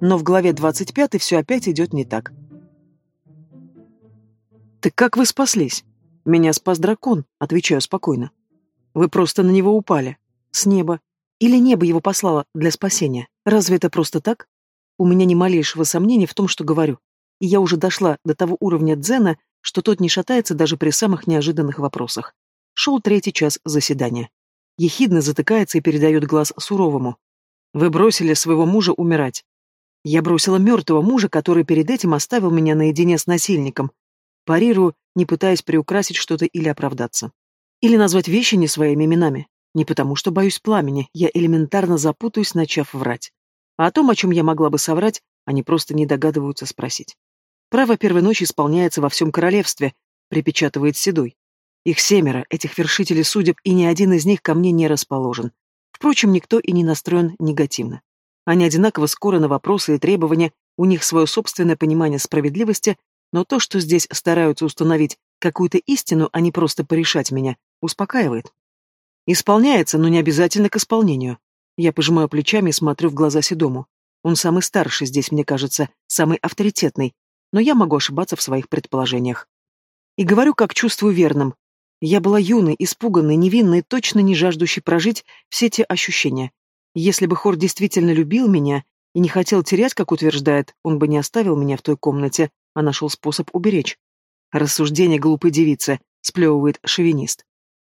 Но в главе 25 все опять идет не так. «Так как вы спаслись?» «Меня спас дракон», — отвечаю спокойно. «Вы просто на него упали. С неба. Или небо его послало для спасения. Разве это просто так? У меня ни малейшего сомнения в том, что говорю. И я уже дошла до того уровня дзена, что тот не шатается даже при самых неожиданных вопросах. Шел третий час заседания. Ехидно затыкается и передает глаз суровому. «Вы бросили своего мужа умирать. Я бросила мертвого мужа, который перед этим оставил меня наедине с насильником. Парирую, не пытаясь приукрасить что-то или оправдаться. Или назвать вещи не своими именами. Не потому, что боюсь пламени, я элементарно запутаюсь, начав врать. А о том, о чем я могла бы соврать, они просто не догадываются спросить. Право первой ночи исполняется во всем королевстве, припечатывает Седой. Их семеро, этих вершителей судеб, и ни один из них ко мне не расположен. Впрочем, никто и не настроен негативно. Они одинаково скоро на вопросы и требования, у них свое собственное понимание справедливости, но то, что здесь стараются установить какую-то истину, а не просто порешать меня, успокаивает. Исполняется, но не обязательно к исполнению. Я пожимаю плечами и смотрю в глаза Седому. Он самый старший здесь, мне кажется, самый авторитетный, но я могу ошибаться в своих предположениях. И говорю, как чувствую верным. Я была юной, испуганной, невинной, точно не жаждущей прожить все те ощущения. Если бы Хор действительно любил меня и не хотел терять, как утверждает, он бы не оставил меня в той комнате, а нашел способ уберечь. Рассуждение глупой девицы, сплевывает шовинист.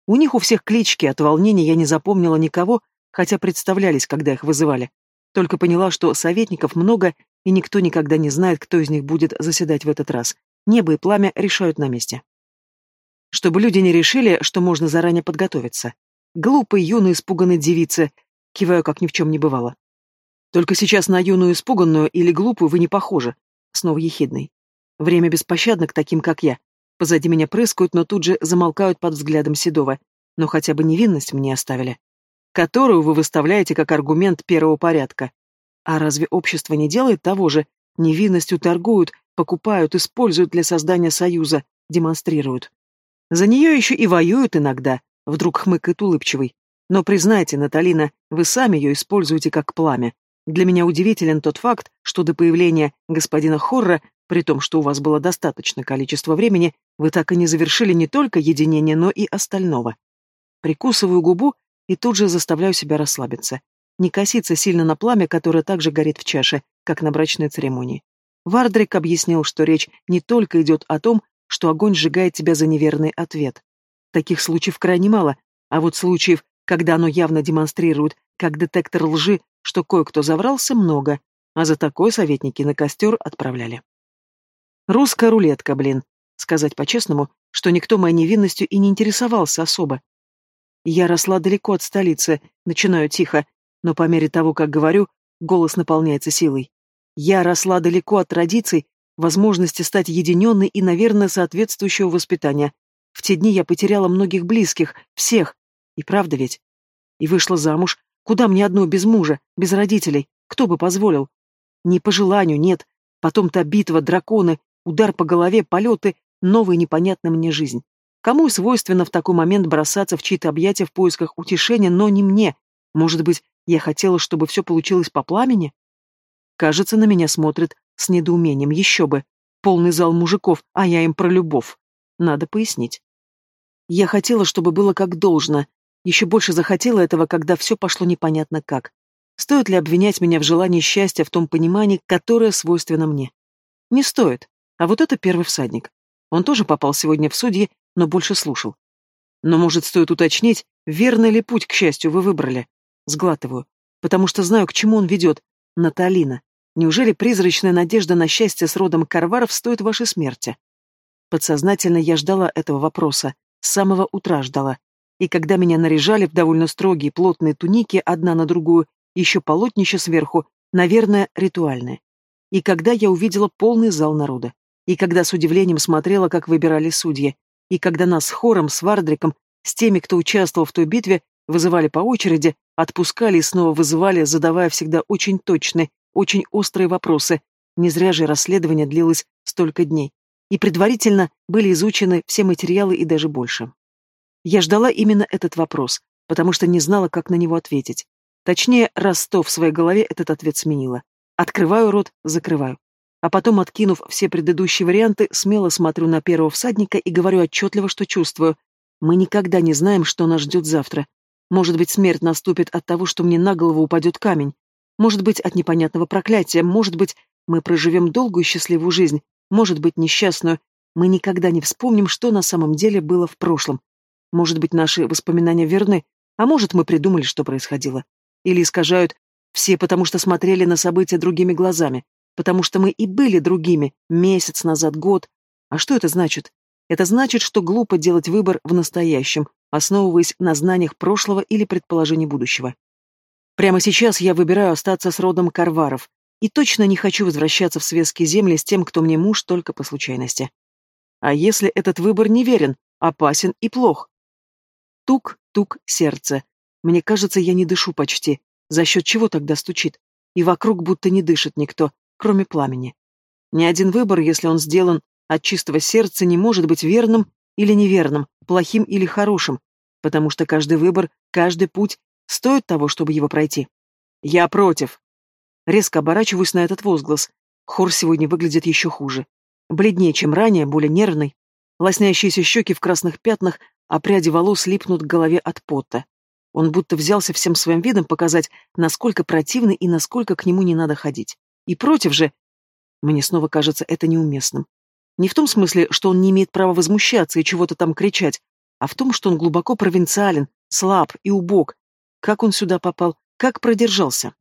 У них у всех клички, от волнения я не запомнила никого, хотя представлялись, когда их вызывали. Только поняла, что советников много, и никто никогда не знает, кто из них будет заседать в этот раз. Небо и пламя решают на месте. Чтобы люди не решили, что можно заранее подготовиться. Глупые, юные, испуганные девицы. Киваю, как ни в чем не бывало. Только сейчас на юную испуганную или глупую вы не похожи. Снова ехидный. Время беспощадно к таким, как я. Позади меня прыскают, но тут же замолкают под взглядом Седова. Но хотя бы невинность мне оставили. Которую вы выставляете как аргумент первого порядка. А разве общество не делает того же? Невинностью торгуют, покупают, используют для создания союза, демонстрируют. За нее еще и воюют иногда, вдруг хмыкает улыбчивый. Но признайте, Наталина, вы сами ее используете как пламя. Для меня удивителен тот факт, что до появления господина Хорра, при том, что у вас было достаточно количества времени, вы так и не завершили не только единение, но и остального. Прикусываю губу и тут же заставляю себя расслабиться не коситься сильно на пламя, которое также горит в чаше, как на брачной церемонии. Вардрик объяснил, что речь не только идет о том, что огонь сжигает тебя за неверный ответ. Таких случаев крайне мало, а вот случаев, когда оно явно демонстрирует, как детектор лжи, что кое-кто заврался, много, а за такое советники на костер отправляли. Русская рулетка, блин. Сказать по-честному, что никто моей невинностью и не интересовался особо. Я росла далеко от столицы, начинаю тихо, но по мере того, как говорю, голос наполняется силой. Я росла далеко от традиций, возможности стать единенной и, наверное, соответствующего воспитания. В те дни я потеряла многих близких, всех. И правда ведь? И вышла замуж. Куда мне одной без мужа, без родителей? Кто бы позволил? Не по желанию, нет. Потом та битва, драконы, удар по голове, полеты, новая непонятная мне жизнь. Кому свойственно в такой момент бросаться в чьи-то объятия в поисках утешения, но не мне. Может быть, я хотела, чтобы все получилось по пламени? Кажется, на меня смотрит с недоумением, еще бы. Полный зал мужиков, а я им про любовь. Надо пояснить. Я хотела, чтобы было как должно. Еще больше захотела этого, когда все пошло непонятно как. Стоит ли обвинять меня в желании счастья в том понимании, которое свойственно мне? Не стоит. А вот это первый всадник. Он тоже попал сегодня в судьи, но больше слушал. Но, может, стоит уточнить, верный ли путь к счастью вы выбрали? Сглатываю, потому что знаю, к чему он ведет. Наталина. Неужели призрачная надежда на счастье с родом Карваров стоит вашей смерти? Подсознательно я ждала этого вопроса, с самого утра ждала. И когда меня наряжали в довольно строгие плотные туники, одна на другую, еще полотнище сверху, наверное, ритуальное. И когда я увидела полный зал народа. И когда с удивлением смотрела, как выбирали судьи. И когда нас с хором, с Вардриком, с теми, кто участвовал в той битве, вызывали по очереди, отпускали и снова вызывали, задавая всегда очень точные, очень острые вопросы. Не зря же расследование длилось столько дней. И предварительно были изучены все материалы и даже больше. Я ждала именно этот вопрос, потому что не знала, как на него ответить. Точнее, раз сто в своей голове этот ответ сменила. Открываю рот, закрываю. А потом, откинув все предыдущие варианты, смело смотрю на первого всадника и говорю отчетливо, что чувствую. Мы никогда не знаем, что нас ждет завтра. Может быть, смерть наступит от того, что мне на голову упадет камень. Может быть, от непонятного проклятия. Может быть, мы проживем долгую и счастливую жизнь. Может быть, несчастную. Мы никогда не вспомним, что на самом деле было в прошлом. Может быть, наши воспоминания верны, а может, мы придумали, что происходило. Или искажают все, потому что смотрели на события другими глазами, потому что мы и были другими месяц назад, год. А что это значит? Это значит, что глупо делать выбор в настоящем, основываясь на знаниях прошлого или предположении будущего. Прямо сейчас я выбираю остаться с родом Карваров, и точно не хочу возвращаться в светские земли с тем, кто мне муж только по случайности. А если этот выбор неверен, опасен и плох? Тук-тук сердце. Мне кажется, я не дышу почти. За счет чего тогда стучит? И вокруг будто не дышит никто, кроме пламени. Ни один выбор, если он сделан от чистого сердца, не может быть верным или неверным, плохим или хорошим, потому что каждый выбор, каждый путь стоит того, чтобы его пройти. Я против. Резко оборачиваюсь на этот возглас. Хор сегодня выглядит еще хуже. Бледнее, чем ранее, более нервный. Лоснящиеся щеки в красных пятнах, а пряди волос липнут к голове от пота. Он будто взялся всем своим видом показать, насколько противный и насколько к нему не надо ходить. И против же... Мне снова кажется это неуместным. Не в том смысле, что он не имеет права возмущаться и чего-то там кричать, а в том, что он глубоко провинциален, слаб и убог. Как он сюда попал? Как продержался?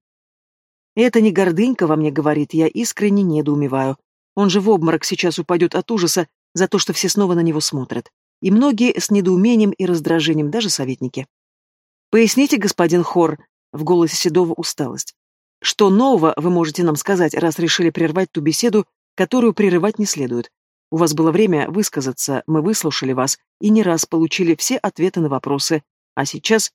Это не гордынька во мне говорит, я искренне недоумеваю. Он же в обморок сейчас упадет от ужаса за то, что все снова на него смотрят. И многие с недоумением и раздражением, даже советники. «Поясните, господин Хор», — в голосе Седова усталость. Что нового вы можете нам сказать, раз решили прервать ту беседу, которую прерывать не следует? У вас было время высказаться, мы выслушали вас и не раз получили все ответы на вопросы. А сейчас...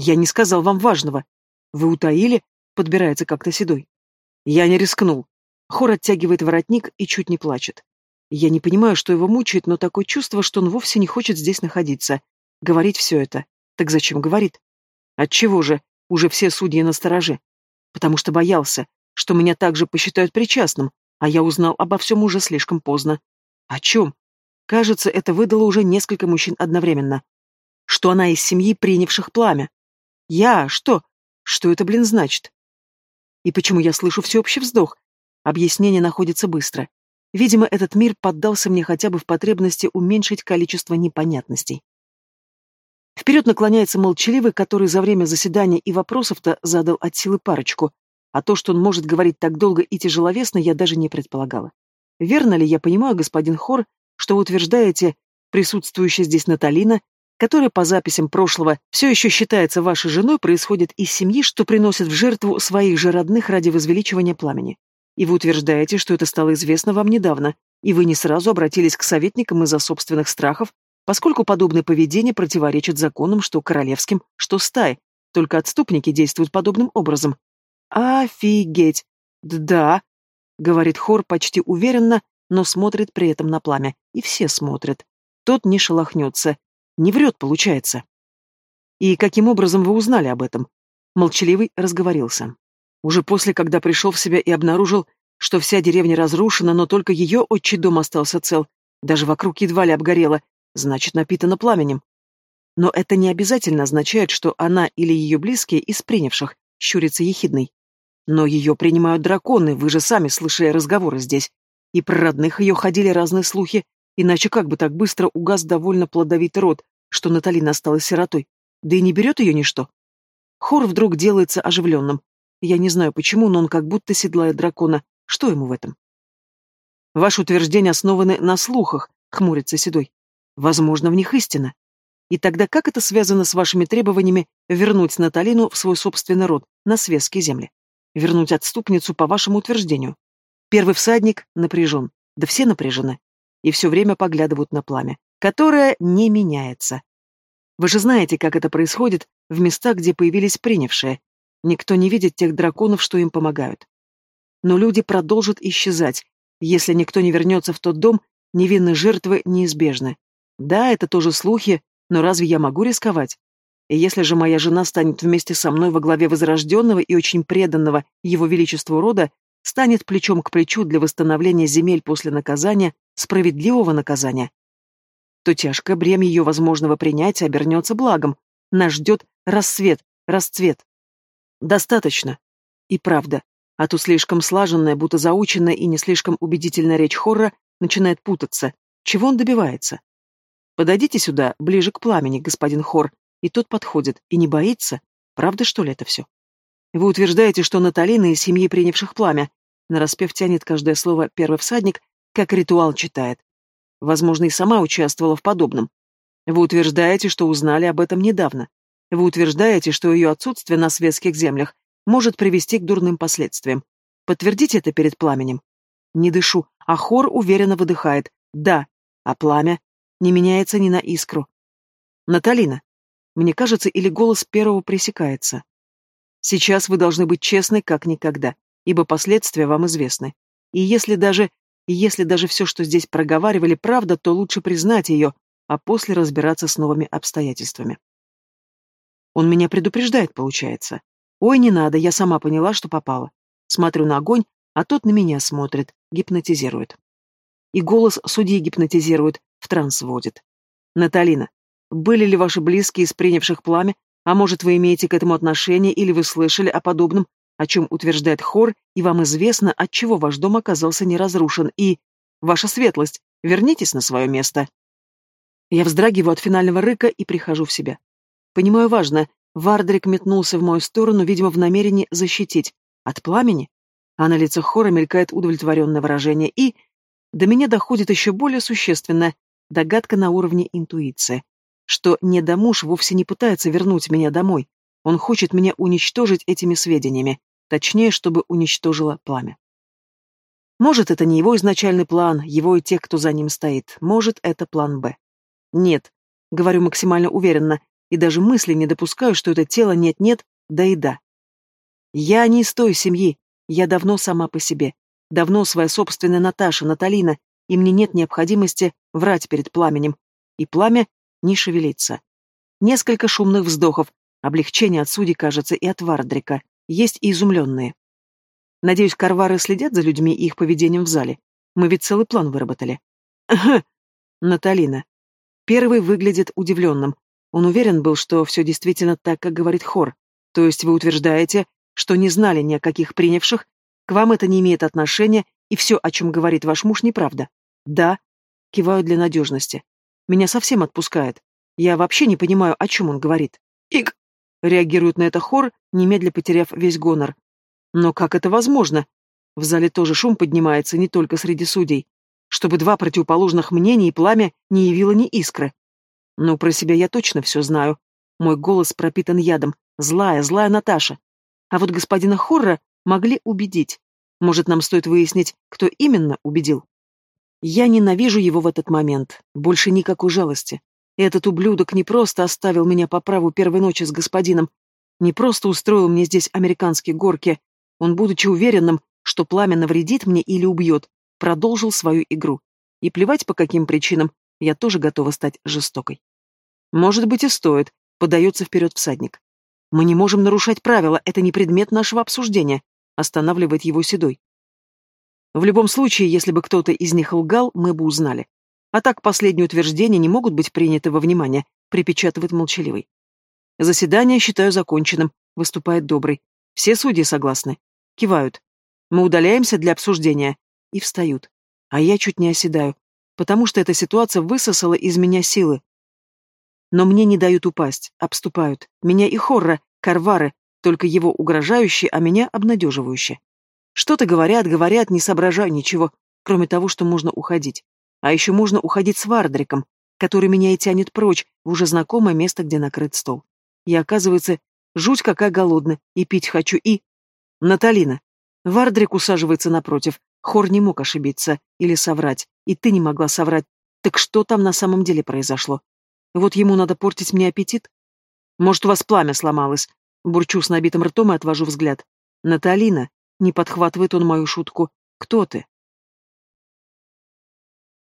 Я не сказал вам важного. Вы утаили? Подбирается как-то седой. Я не рискнул. Хор оттягивает воротник и чуть не плачет. Я не понимаю, что его мучает, но такое чувство, что он вовсе не хочет здесь находиться. Говорить все это. Так зачем говорит? Отчего же? Уже все судьи на стороже потому что боялся, что меня также посчитают причастным, а я узнал обо всем уже слишком поздно. О чем? Кажется, это выдало уже несколько мужчин одновременно. Что она из семьи, принявших пламя. Я? Что? Что это, блин, значит? И почему я слышу всеобщий вздох? Объяснение находится быстро. Видимо, этот мир поддался мне хотя бы в потребности уменьшить количество непонятностей. Вперед наклоняется молчаливый, который за время заседания и вопросов-то задал от силы парочку, а то, что он может говорить так долго и тяжеловесно, я даже не предполагала. Верно ли я понимаю, господин Хор, что вы утверждаете, присутствующая здесь Наталина, которая по записям прошлого все еще считается вашей женой, происходит из семьи, что приносит в жертву своих же родных ради возвеличивания пламени? И вы утверждаете, что это стало известно вам недавно, и вы не сразу обратились к советникам из-за собственных страхов, поскольку подобное поведение противоречит законам что королевским, что стаи, только отступники действуют подобным образом. Офигеть! Да, говорит Хор почти уверенно, но смотрит при этом на пламя, и все смотрят. Тот не шелохнется, не врет, получается. И каким образом вы узнали об этом? Молчаливый разговорился. Уже после, когда пришел в себя и обнаружил, что вся деревня разрушена, но только ее отчий дом остался цел, даже вокруг едва ли обгорело, значит, напитана пламенем. Но это не обязательно означает, что она или ее близкие из принявших, щурится ехидной. Но ее принимают драконы, вы же сами слышали разговоры здесь. И про родных ее ходили разные слухи, иначе как бы так быстро угас довольно плодовитый род, что Наталина осталась сиротой. Да и не берет ее ничто. Хор вдруг делается оживленным. Я не знаю почему, но он как будто седлает дракона. Что ему в этом? Ваши утверждения основаны на слухах, хмурится Седой. Возможно, в них истина. И тогда как это связано с вашими требованиями вернуть Наталину в свой собственный род, на светские земли? Вернуть отступницу по вашему утверждению? Первый всадник напряжен, да все напряжены. И все время поглядывают на пламя, которое не меняется. Вы же знаете, как это происходит в местах, где появились принявшие. Никто не видит тех драконов, что им помогают. Но люди продолжат исчезать. Если никто не вернется в тот дом, невинные жертвы неизбежны. Да, это тоже слухи, но разве я могу рисковать? И если же моя жена станет вместе со мной во главе возрожденного и очень преданного его величеству рода, станет плечом к плечу для восстановления земель после наказания, справедливого наказания, то тяжкое бремя ее возможного принятия обернется благом. Нас ждет рассвет, расцвет. Достаточно. И правда. А то слишком слаженная, будто заученная и не слишком убедительная речь Хорра начинает путаться. Чего он добивается? Подойдите сюда, ближе к пламени, господин Хор. И тот подходит, и не боится. Правда, что ли, это все? Вы утверждаете, что Наталина из семьи, принявших пламя. Нараспев тянет каждое слово первый всадник, как ритуал читает. Возможно, и сама участвовала в подобном. Вы утверждаете, что узнали об этом недавно. Вы утверждаете, что ее отсутствие на светских землях может привести к дурным последствиям. Подтвердите это перед пламенем. Не дышу, а хор уверенно выдыхает. Да, а пламя не меняется ни на искру. Наталина. Мне кажется, или голос первого пресекается. Сейчас вы должны быть честны, как никогда, ибо последствия вам известны. И если даже если даже все, что здесь проговаривали, правда, то лучше признать ее, а после разбираться с новыми обстоятельствами. Он меня предупреждает, получается. Ой, не надо, я сама поняла, что попала. Смотрю на огонь, а тот на меня смотрит, гипнотизирует. И голос судьи гипнотизирует, в транс вводит. Наталина, были ли ваши близкие из принявших пламя, а может, вы имеете к этому отношение или вы слышали о подобном, о чем утверждает хор, и вам известно, от чего ваш дом оказался не разрушен, и... Ваша светлость, вернитесь на свое место. Я вздрагиваю от финального рыка и прихожу в себя. Понимаю, важно, Вардрик метнулся в мою сторону, видимо, в намерении защитить. От пламени? А на лицах хора мелькает удовлетворенное выражение, и... До меня доходит еще более существенная догадка на уровне интуиции, что недомуж вовсе не пытается вернуть меня домой. Он хочет меня уничтожить этими сведениями. Точнее, чтобы уничтожило пламя. Может, это не его изначальный план, его и тех, кто за ним стоит. Может, это план «Б». Нет, говорю максимально уверенно, и даже мысли не допускаю, что это тело нет-нет, да и да. Я не из той семьи, я давно сама по себе. Давно своя собственная Наташа, Наталина, и мне нет необходимости врать перед пламенем. И пламя не шевелится. Несколько шумных вздохов, облегчение от судей, кажется, и от Вардрика. Есть и изумленные. Надеюсь, карвары следят за людьми и их поведением в зале. Мы ведь целый план выработали. Ага. Наталина. Первый выглядит удивленным. Он уверен был, что все действительно так, как говорит Хор. То есть вы утверждаете, что не знали ни о каких принявших, к вам это не имеет отношения, и все, о чем говорит ваш муж, неправда. Да. Киваю для надежности. Меня совсем отпускает. Я вообще не понимаю, о чем он говорит. Ик. Реагирует на это хор, немедля потеряв весь гонор. Но как это возможно? В зале тоже шум поднимается, не только среди судей. Чтобы два противоположных мнения и пламя не явило ни искры. Но про себя я точно все знаю. Мой голос пропитан ядом. Злая, злая Наташа. А вот господина Хорра могли убедить. Может, нам стоит выяснить, кто именно убедил? Я ненавижу его в этот момент. Больше никакой жалости. Этот ублюдок не просто оставил меня по праву первой ночи с господином, не просто устроил мне здесь американские горки, он, будучи уверенным, что пламя навредит мне или убьет, продолжил свою игру. И плевать по каким причинам, я тоже готова стать жестокой. Может быть и стоит, подается вперед всадник. Мы не можем нарушать правила, это не предмет нашего обсуждения, останавливает его Седой. В любом случае, если бы кто-то из них лгал, мы бы узнали. А так последние утверждения не могут быть приняты во внимание, припечатывает молчаливый. Заседание считаю законченным, выступает добрый. Все судьи согласны. Кивают. Мы удаляемся для обсуждения. И встают. А я чуть не оседаю, потому что эта ситуация высосала из меня силы. Но мне не дают упасть, обступают. Меня и Хорра, Карвары, только его угрожающие, а меня обнадеживающие. Что-то говорят, говорят, не соображаю ничего, кроме того, что можно уходить. А еще можно уходить с Вардриком, который меня и тянет прочь в уже знакомое место, где накрыт стол. И оказывается, жуть какая голодная, и пить хочу, и... Наталина. Вардрик усаживается напротив. Хор не мог ошибиться или соврать, и ты не могла соврать. Так что там на самом деле произошло? Вот ему надо портить мне аппетит? Может, у вас пламя сломалось? Бурчу с набитым ртом и отвожу взгляд. Наталина. Не подхватывает он мою шутку. Кто ты?